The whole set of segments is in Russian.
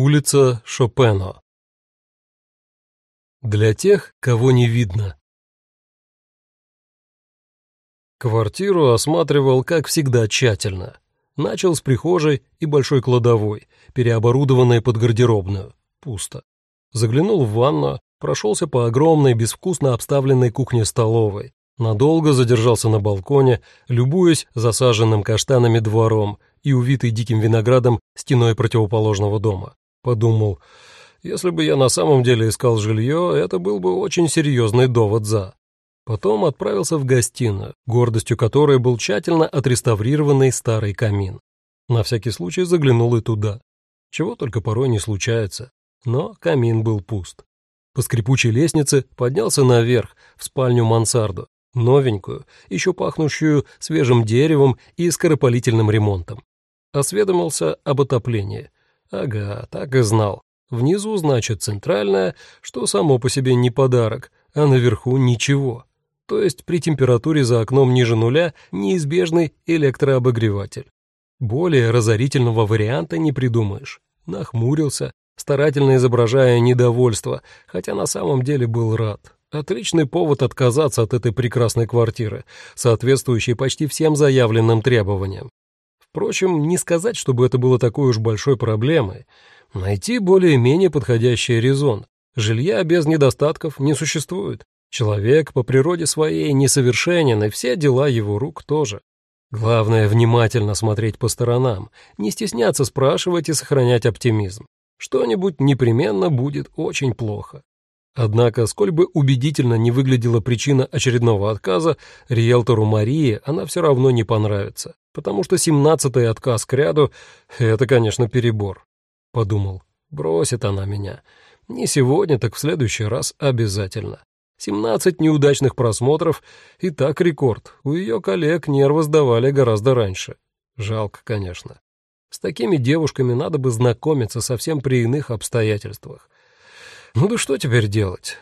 Улица Шопено. Для тех, кого не видно. Квартиру осматривал, как всегда, тщательно. Начал с прихожей и большой кладовой, переоборудованной под гардеробную. Пусто. Заглянул в ванну, прошелся по огромной, безвкусно обставленной кухне-столовой. Надолго задержался на балконе, любуясь засаженным каштанами двором и увитой диким виноградом стеной противоположного дома. Подумал, если бы я на самом деле искал жилье, это был бы очень серьезный довод «за». Потом отправился в гостиную, гордостью которой был тщательно отреставрированный старый камин. На всякий случай заглянул и туда. Чего только порой не случается. Но камин был пуст. По скрипучей лестнице поднялся наверх, в спальню мансарду, новенькую, еще пахнущую свежим деревом и скоропалительным ремонтом. Осведомился об отоплении. Ага, так и знал. Внизу, значит, центральная, что само по себе не подарок, а наверху ничего. То есть при температуре за окном ниже нуля неизбежный электрообогреватель. Более разорительного варианта не придумаешь. Нахмурился, старательно изображая недовольство, хотя на самом деле был рад. Отличный повод отказаться от этой прекрасной квартиры, соответствующей почти всем заявленным требованиям. Впрочем, не сказать, чтобы это было такой уж большой проблемой. Найти более-менее подходящий резон. Жилья без недостатков не существует. Человек по природе своей несовершенен, и все дела его рук тоже. Главное — внимательно смотреть по сторонам, не стесняться спрашивать и сохранять оптимизм. Что-нибудь непременно будет очень плохо. Однако, сколь бы убедительно не выглядела причина очередного отказа, риэлтору Марии она все равно не понравится, потому что семнадцатый отказ к ряду — это, конечно, перебор. Подумал, бросит она меня. Не сегодня, так в следующий раз обязательно. Семнадцать неудачных просмотров и так рекорд. У ее коллег нервы сдавали гораздо раньше. Жалко, конечно. С такими девушками надо бы знакомиться совсем при иных обстоятельствах. Ну да что теперь делать?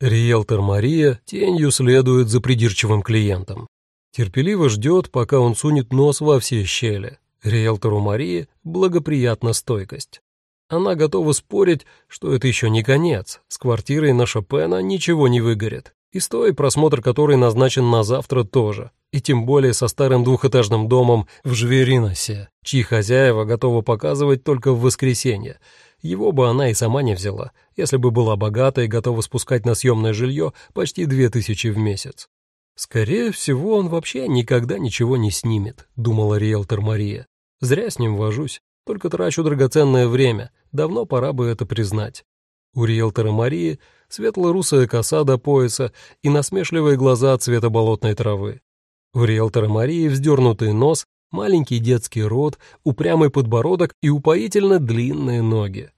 Риэлтор Мария тенью следует за придирчивым клиентом. Терпеливо ждет, пока он сунет нос во все щели. Риэлтору Марии благоприятна стойкость. Она готова спорить, что это еще не конец. С квартирой на Шопена ничего не выгорит. И стоит просмотр которой назначен на завтра тоже. И тем более со старым двухэтажным домом в Жвериносе, чьи хозяева готовы показывать только в воскресенье, его бы она и сама не взяла, если бы была богата и готова спускать на съемное жилье почти две тысячи в месяц. «Скорее всего, он вообще никогда ничего не снимет», — думала риэлтор Мария. «Зря с ним вожусь, только трачу драгоценное время, давно пора бы это признать». У риэлтора Марии светло-русая коса до пояса и насмешливые глаза цвета болотной травы. У риэлтора Марии вздернутый нос маленький детский рот, упрямый подбородок и упоительно длинные ноги.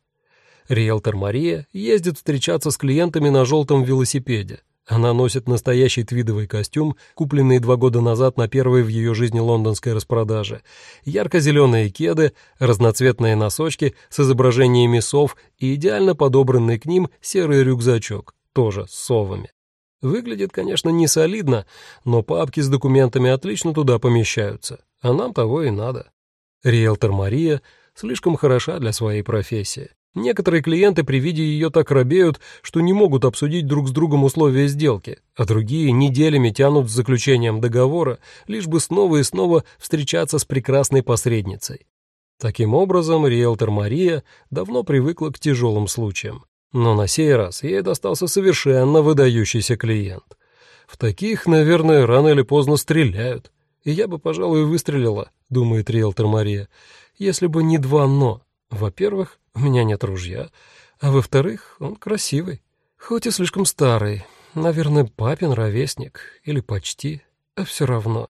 Риэлтор Мария ездит встречаться с клиентами на желтом велосипеде. Она носит настоящий твидовый костюм, купленный два года назад на первой в ее жизни лондонской распродаже, ярко-зеленые кеды, разноцветные носочки с изображениями сов и идеально подобранный к ним серый рюкзачок, тоже с совами. Выглядит, конечно, не солидно, но папки с документами отлично туда помещаются, а нам того и надо. Риэлтор Мария слишком хороша для своей профессии. Некоторые клиенты при виде ее так робеют, что не могут обсудить друг с другом условия сделки, а другие неделями тянут с заключением договора, лишь бы снова и снова встречаться с прекрасной посредницей. Таким образом, риэлтор Мария давно привыкла к тяжелым случаям. Но на сей раз ей достался совершенно выдающийся клиент. В таких, наверное, рано или поздно стреляют. И я бы, пожалуй, выстрелила, думает риэлтор Мария, если бы не два «но». Во-первых, у меня нет ружья, а во-вторых, он красивый, хоть и слишком старый, наверное, папин ровесник или почти, а все равно.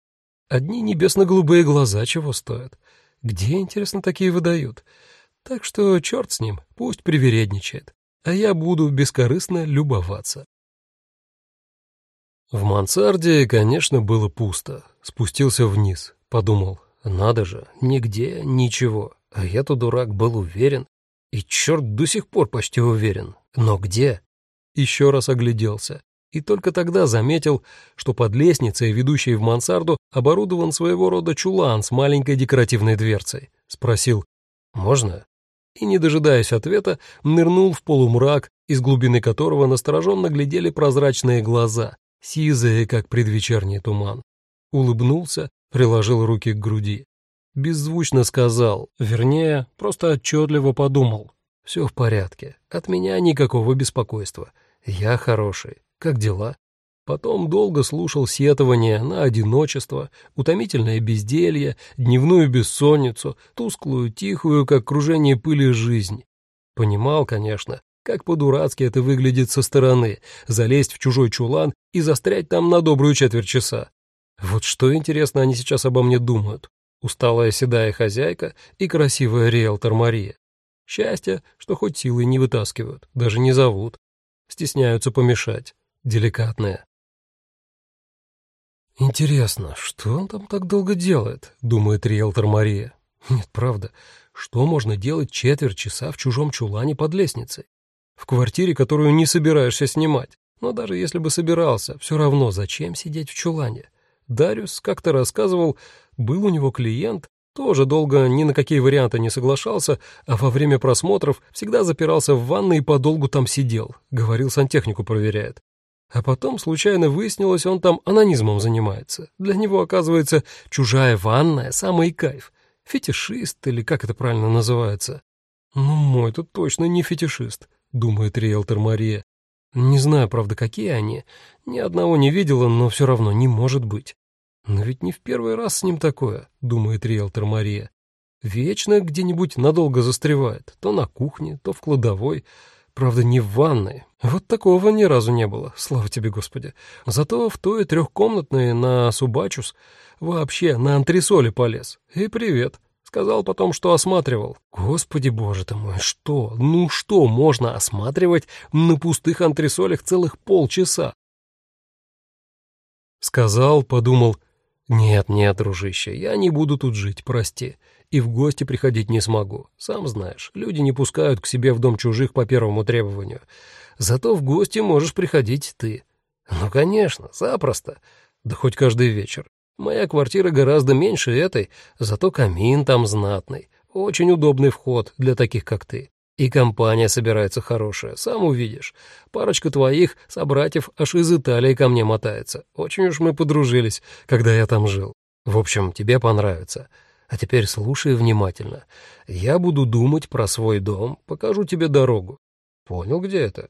Одни небесно-голубые глаза чего стоят. Где, интересно, такие выдают? Так что черт с ним, пусть привередничает а я буду бескорыстно любоваться. В мансарде, конечно, было пусто. Спустился вниз, подумал, надо же, нигде ничего. А я-то, дурак, был уверен. И черт до сих пор почти уверен. Но где? Еще раз огляделся. И только тогда заметил, что под лестницей, ведущей в мансарду, оборудован своего рода чулан с маленькой декоративной дверцей. Спросил, Можно?» И, не дожидаясь ответа, нырнул в полумрак, из глубины которого настороженно глядели прозрачные глаза, сизые, как предвечерний туман. Улыбнулся, приложил руки к груди. Беззвучно сказал, вернее, просто отчетливо подумал. «Все в порядке, от меня никакого беспокойства. Я хороший. Как дела?» Потом долго слушал сетование на одиночество, утомительное безделье, дневную бессонницу, тусклую, тихую, как кружение пыли, жизнь. Понимал, конечно, как по-дурацки это выглядит со стороны, залезть в чужой чулан и застрять там на добрую четверть часа. Вот что, интересно, они сейчас обо мне думают. Усталая седая хозяйка и красивая риэлтор Мария. Счастье, что хоть силой не вытаскивают, даже не зовут. Стесняются помешать. Деликатная. «Интересно, что он там так долго делает?» — думает риэлтор Мария. «Нет, правда, что можно делать четверть часа в чужом чулане под лестницей? В квартире, которую не собираешься снимать. Но даже если бы собирался, все равно зачем сидеть в чулане? Дариус как-то рассказывал, был у него клиент, тоже долго ни на какие варианты не соглашался, а во время просмотров всегда запирался в ванной и подолгу там сидел. Говорил, сантехнику проверяет. А потом случайно выяснилось, он там анонизмом занимается. Для него, оказывается, чужая ванная — самый кайф. Фетишист, или как это правильно называется? Ну, мой тут точно не фетишист, думает риэлтор Мария. Не знаю, правда, какие они. Ни одного не видела, но все равно не может быть. Но ведь не в первый раз с ним такое, думает риэлтор Мария. Вечно где-нибудь надолго застревает, то на кухне, то в кладовой. Правда, не в ванной. Вот такого ни разу не было, слава тебе, Господи. Зато в той трехкомнатной на Субачус вообще на антресоли полез. И привет. Сказал потом, что осматривал. Господи боже ты мой, что? Ну что можно осматривать на пустых антресолях целых полчаса? Сказал, подумал, нет, нет, дружище, я не буду тут жить, прости и в гости приходить не смогу. Сам знаешь, люди не пускают к себе в дом чужих по первому требованию. Зато в гости можешь приходить ты. Ну, конечно, запросто. Да хоть каждый вечер. Моя квартира гораздо меньше этой, зато камин там знатный. Очень удобный вход для таких, как ты. И компания собирается хорошая, сам увидишь. Парочка твоих собратьев аж из Италии ко мне мотается. Очень уж мы подружились, когда я там жил. В общем, тебе понравится. А теперь слушай внимательно. Я буду думать про свой дом, покажу тебе дорогу. Понял, где это?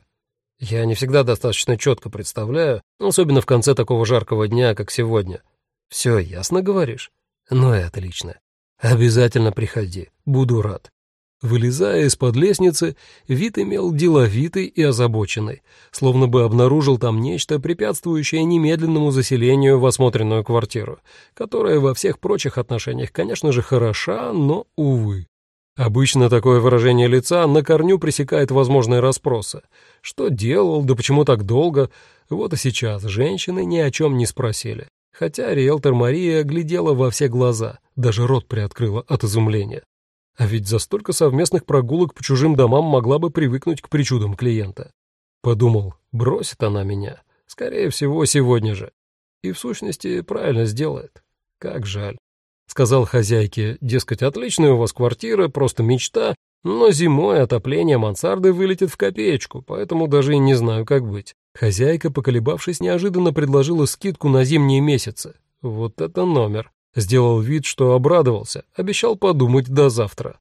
Я не всегда достаточно четко представляю, особенно в конце такого жаркого дня, как сегодня. Все ясно говоришь? Ну и отлично. Обязательно приходи, буду рад. Вылезая из-под лестницы, вид имел деловитый и озабоченный, словно бы обнаружил там нечто, препятствующее немедленному заселению в осмотренную квартиру, которая во всех прочих отношениях, конечно же, хороша, но, увы. Обычно такое выражение лица на корню пресекает возможные расспросы. Что делал, да почему так долго? Вот и сейчас женщины ни о чем не спросили. Хотя риэлтор Мария глядела во все глаза, даже рот приоткрыла от изумления. А ведь за столько совместных прогулок по чужим домам могла бы привыкнуть к причудам клиента. Подумал, бросит она меня. Скорее всего, сегодня же. И в сущности правильно сделает. Как жаль. Сказал хозяйке, дескать, отличная у вас квартира, просто мечта, но зимой отопление мансарды вылетит в копеечку, поэтому даже и не знаю, как быть. Хозяйка, поколебавшись, неожиданно предложила скидку на зимние месяцы. Вот это номер. Сделал вид, что обрадовался, обещал подумать до завтра.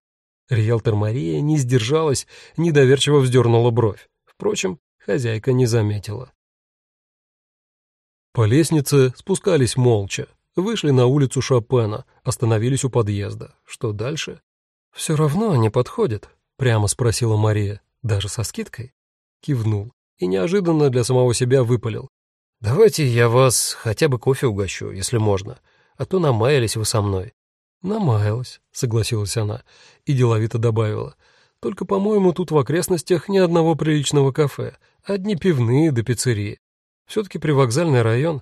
Риэлтор Мария не сдержалась, недоверчиво вздернула бровь. Впрочем, хозяйка не заметила. По лестнице спускались молча, вышли на улицу Шопена, остановились у подъезда. Что дальше? «Все равно они подходят», — прямо спросила Мария. «Даже со скидкой?» Кивнул и неожиданно для самого себя выпалил. «Давайте я вас хотя бы кофе угощу, если можно а то намаялись вы со мной». «Намаялась», — согласилась она и деловито добавила. «Только, по-моему, тут в окрестностях ни одного приличного кафе, одни пивные до пиццерии. Все-таки привокзальный район.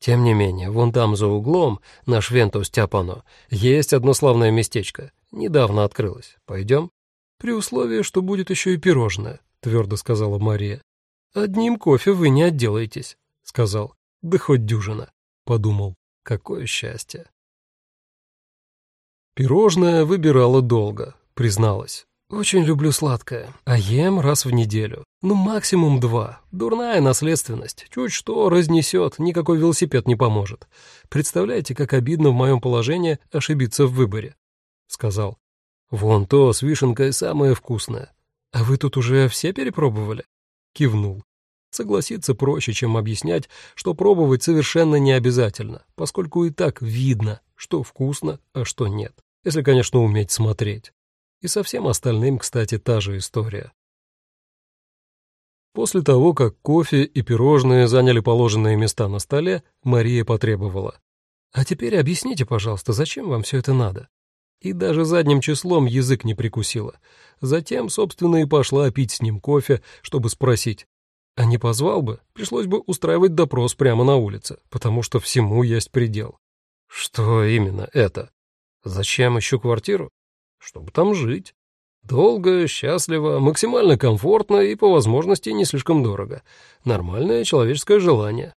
Тем не менее, вон там за углом, наш Вентус Тяпано, есть одно славное местечко. Недавно открылось. Пойдем?» «При условии, что будет еще и пирожное», — твердо сказала Мария. «Одним кофе вы не отделаетесь», — сказал. «Да хоть дюжина», — подумал. Какое счастье! Пирожное выбирала долго. призналась. «Очень люблю сладкое, а ем раз в неделю. Ну, максимум два. Дурная наследственность. Чуть что разнесет, никакой велосипед не поможет. Представляете, как обидно в моем положении ошибиться в выборе?» Сказал. «Вон то с вишенкой самое вкусное. А вы тут уже все перепробовали?» Кивнул. Согласиться проще, чем объяснять, что пробовать совершенно не обязательно, поскольку и так видно, что вкусно, а что нет. Если, конечно, уметь смотреть. И со всем остальным, кстати, та же история. После того, как кофе и пирожные заняли положенные места на столе, Мария потребовала. «А теперь объясните, пожалуйста, зачем вам все это надо?» И даже задним числом язык не прикусила. Затем, собственно, и пошла пить с ним кофе, чтобы спросить. А не позвал бы, пришлось бы устраивать допрос прямо на улице, потому что всему есть предел. Что именно это? Зачем ищу квартиру? чтобы там жить. Долго, счастливо, максимально комфортно и, по возможности, не слишком дорого. Нормальное человеческое желание.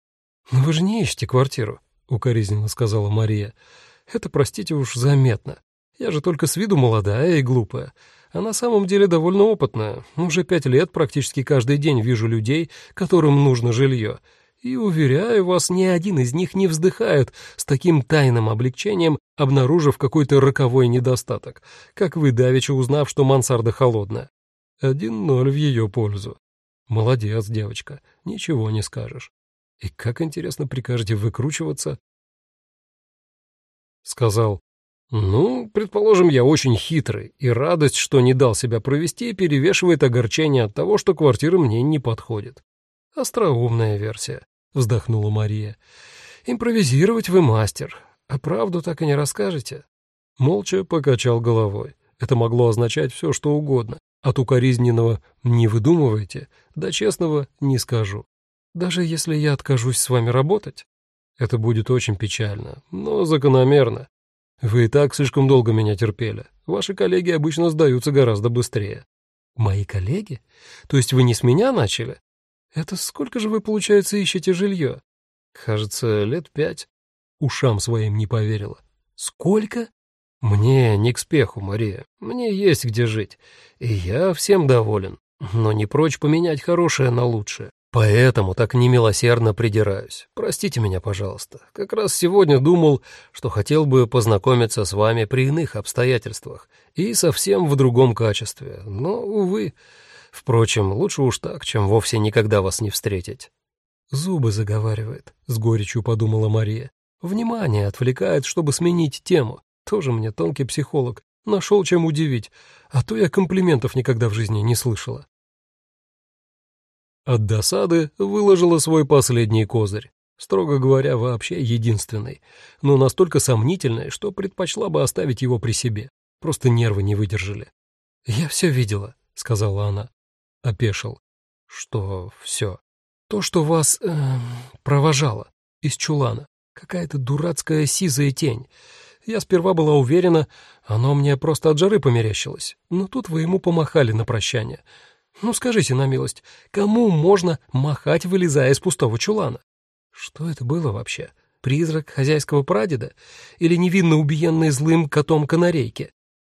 «Но вы же не ищете квартиру», — укоризненно сказала Мария. «Это, простите уж, заметно. Я же только с виду молодая и глупая, а на самом деле довольно опытная. Уже пять лет практически каждый день вижу людей, которым нужно жилье, и, уверяю вас, ни один из них не вздыхает с таким тайным облегчением, обнаружив какой-то роковой недостаток, как вы, давеча узнав, что мансарда холодная. Один ноль в ее пользу. Молодец, девочка, ничего не скажешь. И как интересно прикажете выкручиваться? Сказал, ну, предположим, я очень хитрый, и радость, что не дал себя провести, перевешивает огорчение от того, что квартира мне не подходит. Остроумная версия. — вздохнула Мария. «Импровизировать вы мастер, а правду так и не расскажете?» Молча покачал головой. Это могло означать все, что угодно. От укоризненного «не выдумывайте» до честного «не скажу». Даже если я откажусь с вами работать, это будет очень печально, но закономерно. Вы и так слишком долго меня терпели. Ваши коллеги обычно сдаются гораздо быстрее. Мои коллеги? То есть вы не с меня начали? «Это сколько же вы, получается, ищете жилье?» «Кажется, лет пять». Ушам своим не поверила. «Сколько?» «Мне не к спеху, Мария. Мне есть где жить. И я всем доволен. Но не прочь поменять хорошее на лучшее. Поэтому так немилосердно придираюсь. Простите меня, пожалуйста. Как раз сегодня думал, что хотел бы познакомиться с вами при иных обстоятельствах и совсем в другом качестве. Но, увы, Впрочем, лучше уж так, чем вовсе никогда вас не встретить. Зубы заговаривает, с горечью подумала Мария. Внимание отвлекает, чтобы сменить тему. Тоже мне тонкий психолог. Нашел чем удивить, а то я комплиментов никогда в жизни не слышала. От досады выложила свой последний козырь. Строго говоря, вообще единственный, но настолько сомнительный, что предпочла бы оставить его при себе. Просто нервы не выдержали. «Я все видела», — сказала она. Опешил. Что все? То, что вас э, провожало из чулана. Какая-то дурацкая сизая тень. Я сперва была уверена, оно мне просто от жары померещилось. Но тут вы ему помахали на прощание. Ну, скажите на милость, кому можно махать, вылезая из пустого чулана? Что это было вообще? Призрак хозяйского прадеда? Или невинно убиенный злым котом канарейки?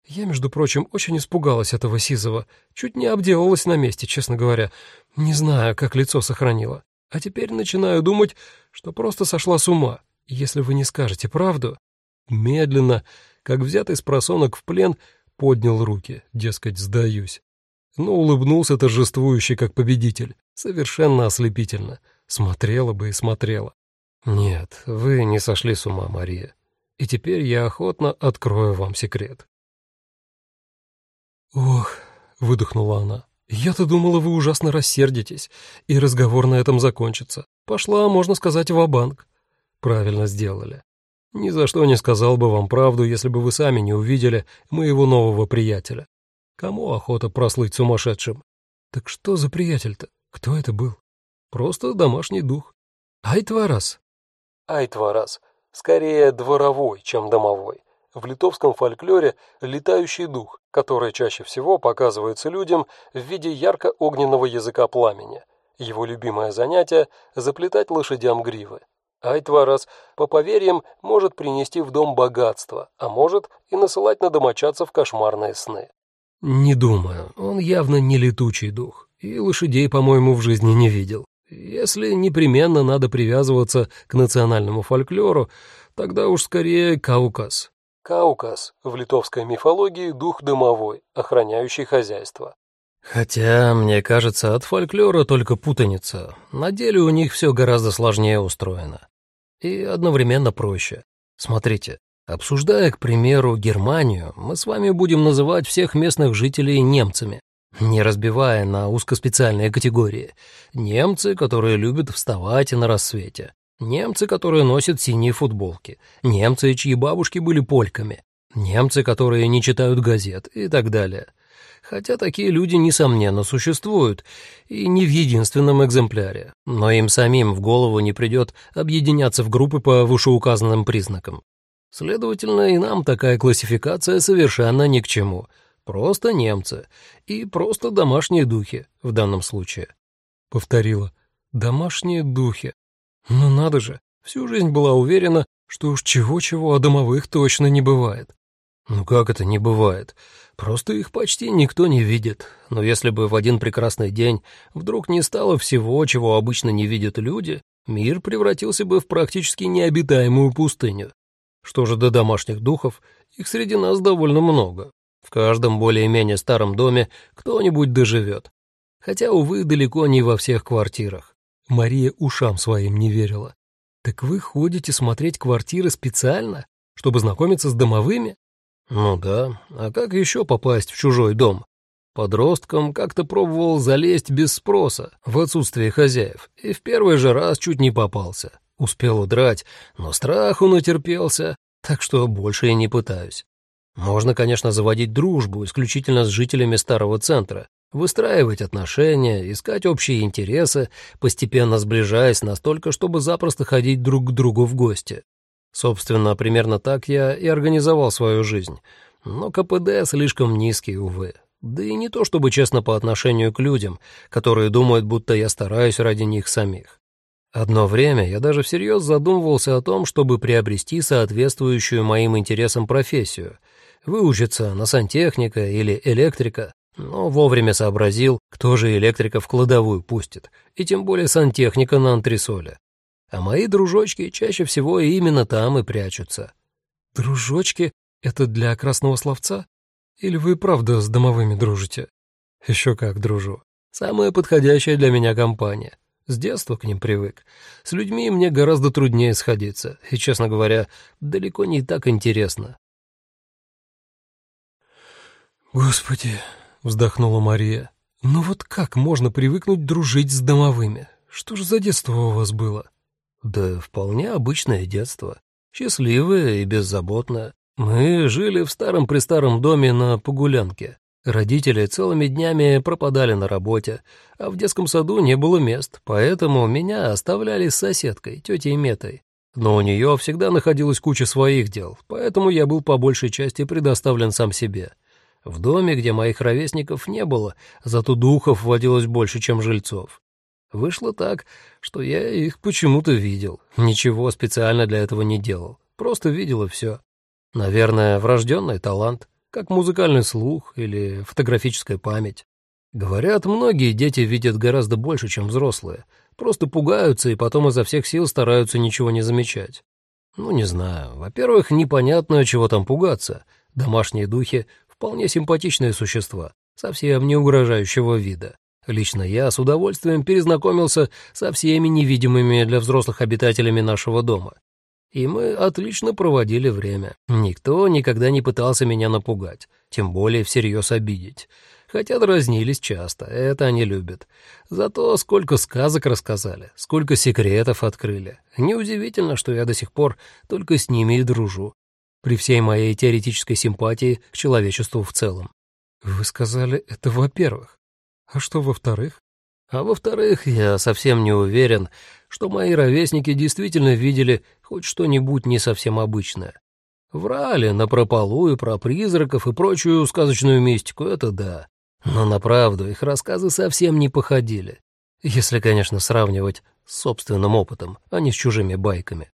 Я, между прочим, очень испугалась этого Сизова. Чуть не обделалась на месте, честно говоря. Не знаю, как лицо сохранила. А теперь начинаю думать, что просто сошла с ума. Если вы не скажете правду... Медленно, как взятый с просонок в плен, поднял руки, дескать, сдаюсь. Но улыбнулся торжествующе, как победитель. Совершенно ослепительно. Смотрела бы и смотрела. Нет, вы не сошли с ума, Мария. И теперь я охотно открою вам секрет. «Ох», — выдохнула она, — «я-то думала, вы ужасно рассердитесь, и разговор на этом закончится. Пошла, можно сказать, в банк «Правильно сделали. Ни за что не сказал бы вам правду, если бы вы сами не увидели моего нового приятеля. Кому охота прослыть сумасшедшим? Так что за приятель-то? Кто это был? Просто домашний дух. Айтварас. Айтварас. Скорее дворовой, чем домовой в литовском фольклоре летающий дух, который чаще всего показывается людям в виде ярко-огненного языка пламени. Его любимое занятие – заплетать лошадям гривы. Айтварас, по поверьям, может принести в дом богатство, а может и насылать на домочадцев кошмарные сны. «Не думаю. Он явно не летучий дух. И лошадей, по-моему, в жизни не видел. Если непременно надо привязываться к национальному фольклору, тогда уж скорее Кауказ. Кауказ в литовской мифологии дух домовой, охраняющий хозяйство. Хотя, мне кажется, от фольклора только путаница. На деле у них все гораздо сложнее устроено. И одновременно проще. Смотрите, обсуждая, к примеру, Германию, мы с вами будем называть всех местных жителей немцами, не разбивая на узкоспециальные категории. Немцы, которые любят вставать на рассвете. Немцы, которые носят синие футболки. Немцы, чьи бабушки были польками. Немцы, которые не читают газет и так далее. Хотя такие люди, несомненно, существуют, и не в единственном экземпляре, но им самим в голову не придет объединяться в группы по вышеуказанным признакам. Следовательно, и нам такая классификация совершенно ни к чему. Просто немцы и просто домашние духи в данном случае. Повторила. Домашние духи. Ну надо же, всю жизнь была уверена, что уж чего-чего, а домовых точно не бывает. Ну как это не бывает? Просто их почти никто не видит. Но если бы в один прекрасный день вдруг не стало всего, чего обычно не видят люди, мир превратился бы в практически необитаемую пустыню. Что же до домашних духов, их среди нас довольно много. В каждом более-менее старом доме кто-нибудь доживет. Хотя, увы, далеко не во всех квартирах. Мария ушам своим не верила. «Так вы ходите смотреть квартиры специально, чтобы знакомиться с домовыми?» «Ну да, а как еще попасть в чужой дом?» Подростком как-то пробовал залезть без спроса, в отсутствие хозяев, и в первый же раз чуть не попался. Успел удрать, но страху натерпелся, так что больше и не пытаюсь. Можно, конечно, заводить дружбу исключительно с жителями старого центра, выстраивать отношения, искать общие интересы, постепенно сближаясь настолько, чтобы запросто ходить друг к другу в гости. Собственно, примерно так я и организовал свою жизнь. Но КПД слишком низкий, увы. Да и не то чтобы честно по отношению к людям, которые думают, будто я стараюсь ради них самих. Одно время я даже всерьез задумывался о том, чтобы приобрести соответствующую моим интересам профессию, выучиться на сантехника или электрика, но вовремя сообразил, кто же электрика в кладовую пустит, и тем более сантехника на антресоле. А мои дружочки чаще всего именно там и прячутся. Дружочки — это для красного словца? Или вы правда с домовыми дружите? Еще как дружу. Самая подходящая для меня компания. С детства к ним привык. С людьми мне гораздо труднее сходиться, и, честно говоря, далеко не так интересно. «Господи!» — вздохнула Мария. «Ну вот как можно привыкнуть дружить с домовыми? Что же за детство у вас было?» «Да вполне обычное детство. Счастливое и беззаботное. Мы жили в старом-престаром доме на Погулянке. Родители целыми днями пропадали на работе, а в детском саду не было мест, поэтому меня оставляли с соседкой, тетей Метой. Но у нее всегда находилась куча своих дел, поэтому я был по большей части предоставлен сам себе. В доме, где моих ровесников не было, зато духов водилось больше, чем жильцов. Вышло так, что я их почему-то видел. Ничего специально для этого не делал. Просто видел и все. Наверное, врожденный талант, как музыкальный слух или фотографическая память. Говорят, многие дети видят гораздо больше, чем взрослые. Просто пугаются и потом изо всех сил стараются ничего не замечать. Ну, не знаю. Во-первых, непонятно, чего там пугаться. Домашние духи Вполне симпатичные существа, совсем не угрожающего вида. Лично я с удовольствием перезнакомился со всеми невидимыми для взрослых обитателями нашего дома. И мы отлично проводили время. Никто никогда не пытался меня напугать, тем более всерьез обидеть. Хотя дразнились часто, это они любят. Зато сколько сказок рассказали, сколько секретов открыли. Неудивительно, что я до сих пор только с ними и дружу при всей моей теоретической симпатии к человечеству в целом. Вы сказали это во-первых. А что во-вторых? А во-вторых, я совсем не уверен, что мои ровесники действительно видели хоть что-нибудь не совсем обычное. Врали напропалую про призраков и прочую сказочную мистику, это да. Но на правду их рассказы совсем не походили. Если, конечно, сравнивать с собственным опытом, а не с чужими байками.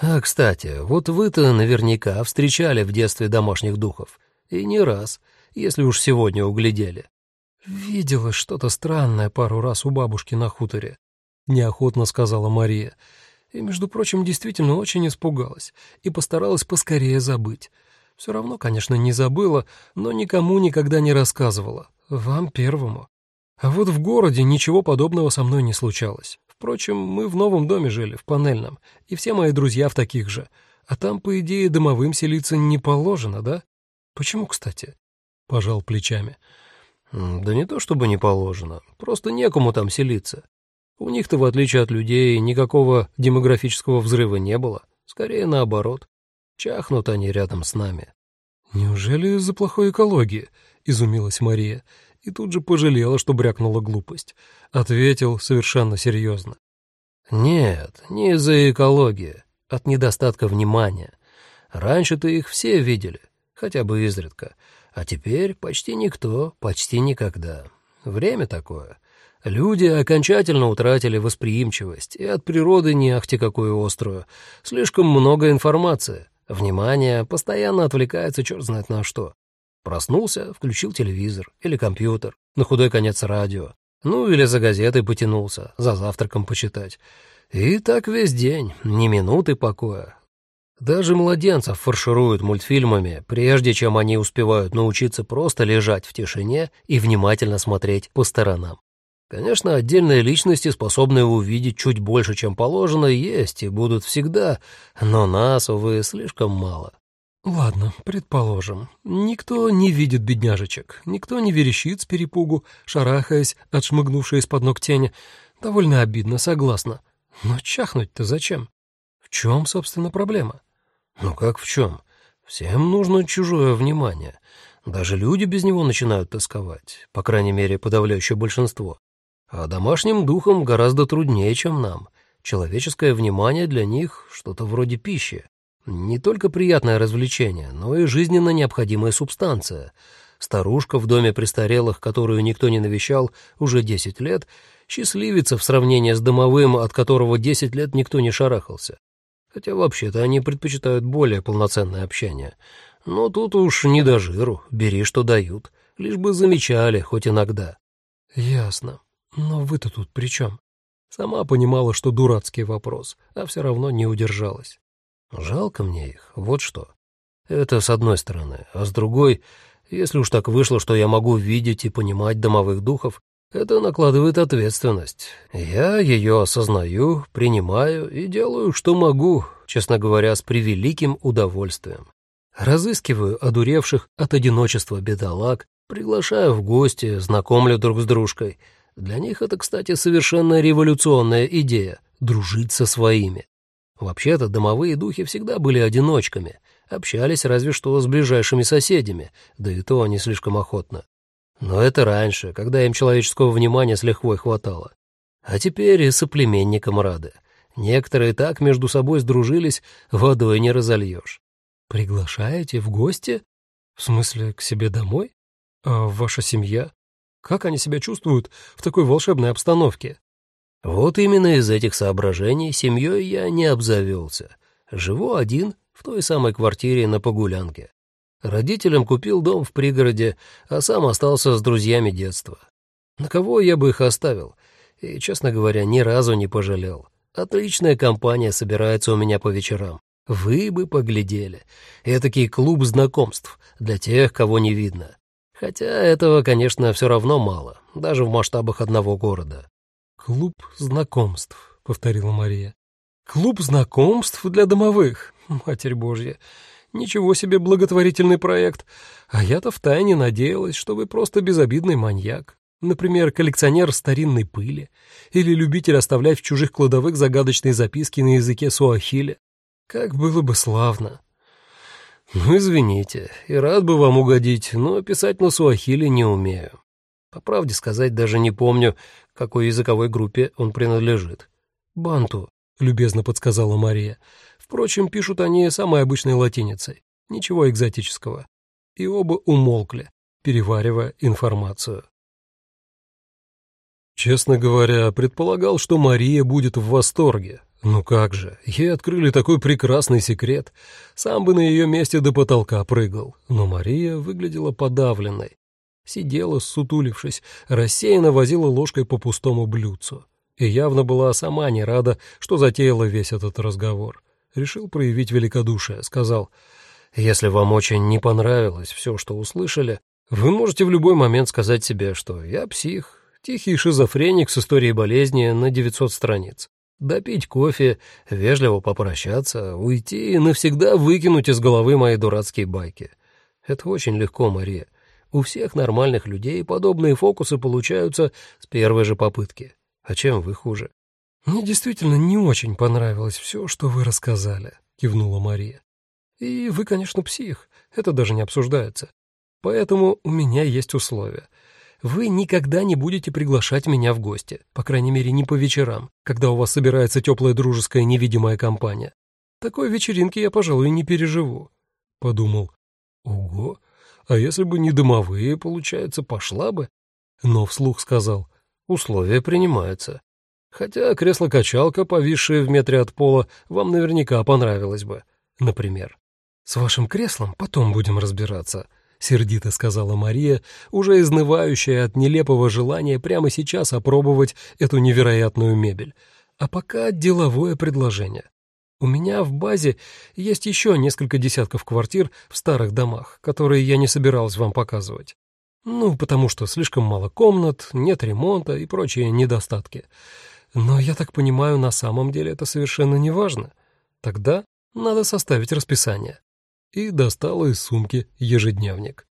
А, кстати, вот вы-то наверняка встречали в детстве домашних духов. И не раз. если уж сегодня углядели. «Видела что-то странное пару раз у бабушки на хуторе», — неохотно сказала Мария. И, между прочим, действительно очень испугалась и постаралась поскорее забыть. Все равно, конечно, не забыла, но никому никогда не рассказывала. Вам первому. А вот в городе ничего подобного со мной не случалось. Впрочем, мы в новом доме жили, в панельном, и все мои друзья в таких же. А там, по идее, домовым селиться не положено, да? Почему, кстати? Пожал плечами. Да не то чтобы не положено, просто некому там селиться. У них-то, в отличие от людей, никакого демографического взрыва не было. Скорее наоборот. Чахнут они рядом с нами. «Неужели из-за плохой экологии?» — изумилась Мария. И тут же пожалела, что брякнула глупость. Ответил совершенно серьезно. «Нет, не из-за экологии от недостатка внимания. Раньше-то их все видели, хотя бы изредка, а теперь почти никто, почти никогда. Время такое. Люди окончательно утратили восприимчивость, и от природы не ахти какую острую. Слишком много информации. Внимание постоянно отвлекается черт знает на что. Проснулся, включил телевизор или компьютер, на худой конец радио. Ну или за газетой потянулся, за завтраком почитать. И так весь день, ни минуты покоя. Даже младенцев фаршируют мультфильмами, прежде чем они успевают научиться просто лежать в тишине и внимательно смотреть по сторонам. Конечно, отдельные личности, способные увидеть чуть больше, чем положено, есть и будут всегда, но нас, увы, слишком мало. Ладно, предположим. Никто не видит бедняжечек, никто не верещит с перепугу, шарахаясь от шмыгнувшей из-под ног тени. Довольно обидно, согласна. Но чахнуть-то зачем? В чем, собственно, проблема? Ну как в чем? Всем нужно чужое внимание. Даже люди без него начинают тосковать, по крайней мере, подавляющее большинство. А домашним духам гораздо труднее, чем нам. Человеческое внимание для них что-то вроде пищи. Не только приятное развлечение, но и жизненно необходимая субстанция. Старушка в доме престарелых, которую никто не навещал уже 10 лет, счастливится в сравнении с домовым, от которого 10 лет никто не шарахался. Хотя вообще-то они предпочитают более полноценное общение. Но тут уж не до жиру, бери, что дают. Лишь бы замечали, хоть иногда. Ясно. Но вы-то тут при чем? Сама понимала, что дурацкий вопрос, а все равно не удержалась. Жалко мне их, вот что. Это с одной стороны. А с другой, если уж так вышло, что я могу видеть и понимать домовых духов, это накладывает ответственность. Я ее осознаю, принимаю и делаю, что могу, честно говоря, с превеликим удовольствием. Разыскиваю одуревших от одиночества бедолаг, приглашаю в гости, знакомлю друг с дружкой. Для них это, кстати, совершенно революционная идея — дружить со своими. Вообще-то домовые духи всегда были одиночками, общались разве что с ближайшими соседями, да и то не слишком охотно. Но это раньше, когда им человеческого внимания с лихвой хватало. А теперь и соплеменникам рады. Некоторые так между собой сдружились, водой не разольешь. Приглашаете в гости? В смысле, к себе домой? А ваша семья? Как они себя чувствуют в такой волшебной обстановке? Вот именно из этих соображений семьей я не обзавелся. Живу один в той самой квартире на Погулянке. Родителям купил дом в пригороде, а сам остался с друзьями детства. На кого я бы их оставил? И, честно говоря, ни разу не пожалел. Отличная компания собирается у меня по вечерам. Вы бы поглядели. Этакий клуб знакомств для тех, кого не видно. Хотя этого, конечно, все равно мало, даже в масштабах одного города. «Клуб знакомств», — повторила Мария. «Клуб знакомств для домовых, Матерь Божья!» Ничего себе благотворительный проект. А я-то втайне надеялась, что вы просто безобидный маньяк. Например, коллекционер старинной пыли или любитель оставлять в чужих кладовых загадочные записки на языке суахили. Как было бы славно. Ну, извините, и рад бы вам угодить, но писать на суахили не умею. По правде сказать, даже не помню, какой языковой группе он принадлежит. «Банту», — любезно подсказала Мария. Впрочем, пишут они самой обычной латиницей, ничего экзотического. И оба умолкли, переваривая информацию. Честно говоря, предполагал, что Мария будет в восторге, Ну как же, ей открыли такой прекрасный секрет. Сам бы на ее месте до потолка прыгал. Но Мария выглядела подавленной. Сидела, сутулившись, рассеянно возила ложкой по пустому блюдцу. И явно была сама не рада, что затеяла весь этот разговор. Решил проявить великодушие, сказал, «Если вам очень не понравилось все, что услышали, вы можете в любой момент сказать себе, что я псих, тихий шизофреник с историей болезни на 900 страниц допить кофе, вежливо попрощаться, уйти и навсегда выкинуть из головы мои дурацкие байки. Это очень легко, Мария. У всех нормальных людей подобные фокусы получаются с первой же попытки. А чем вы хуже? «Мне действительно не очень понравилось все, что вы рассказали», — кивнула Мария. «И вы, конечно, псих, это даже не обсуждается. Поэтому у меня есть условия — вы никогда не будете приглашать меня в гости, по крайней мере, не по вечерам, когда у вас собирается теплая дружеская невидимая компания. Такой вечеринки я, пожалуй, не переживу. Подумал, ого, а если бы не домовые, получается, пошла бы? Но вслух сказал, условия принимаются. Хотя кресло-качалка, повисшее в метре от пола, вам наверняка понравилось бы, например. С вашим креслом потом будем разбираться, сердито сказала Мария, уже изнывающая от нелепого желания прямо сейчас опробовать эту невероятную мебель. А пока деловое предложение. У меня в базе есть еще несколько десятков квартир в старых домах, которые я не собиралась вам показывать. Ну, потому что слишком мало комнат, нет ремонта и прочие недостатки. Но я так понимаю, на самом деле это совершенно не важно. Тогда надо составить расписание и достала из сумки ежедневник.